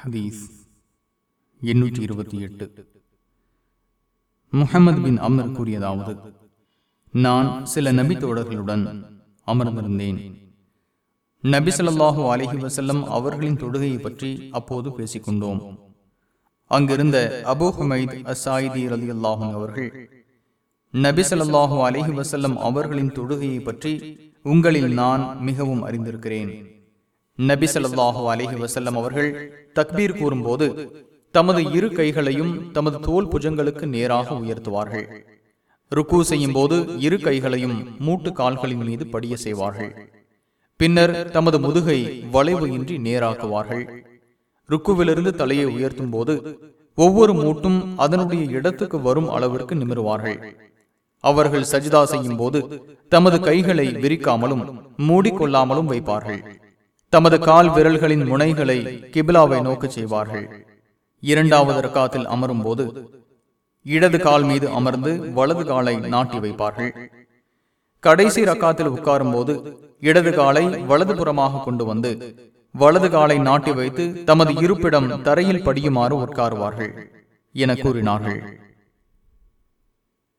ஹதீஸ் எண்ணூற்றி இருபத்தி எட்டு. முகமது பின் அமர் கூறியதாவது நான் சில நபி தோழர்களுடன் அமர்ந்திருந்தேன். நபி சொல்லாஹு அலைஹி வஸல்லம் அவர்களின் தொழுகையை பற்றி அப்போது பேசிக்கொண்டோம். அங்கிருந்த அபூ ஹமைத் அசாயிதி அலி ரலியல்லாஹு அவர்கள் நபி சொல்லாஹு அலைஹி வசல்லம் அவர்களின் தொழுகையை பற்றி உங்களில் நான் மிகவும் அறிந்திருக்கிறேன். நபி சொல்லாஹு அலஹி வசல்லம் அவர்கள் தக்பீர் கூறும்போது தமது இரு கைகளையும் தமது தோல் புஜங்களுக்கு நேராக உயர்த்துவார்கள். ருக்கு செய்யும் போது இரு கைகளையும் மூட்டு கால்களின் மீது படிய செய்வார்கள். பின்னர் தமது முதுகை வளைவு இன்றி நேராக்குவார்கள். ருக்குவிலிருந்து தலையை உயர்த்தும் போது ஒவ்வொரு மூட்டும் அதனுடைய இடத்துக்கு வரும் அளவிற்கு நிமிருவார்கள். அவர்கள் சஜிதா செய்யும் போது தமது கைகளை விரிக்காமலும் மூடிக்கொள்ளாமலும் வைப்பார்கள். தமது கால் விரல்களின் முனைகளை கிபிலாவை நோக்கச் செய்வார்கள். இரண்டாவது ரக்காத்தில் அமரும் போது இடது கால் மீது அமர்ந்து வலது காலை நாட்டி வைப்பார்கள். கடைசி ரக்காத்தில் உட்காரும் போது இடது காலை வலது புறமாக கொண்டு வந்து வலது காலை நாட்டி வைத்து தமது இருப்பிடம் தரையில் படியுமாறு உட்காருவார்கள் என கூறினார்கள்.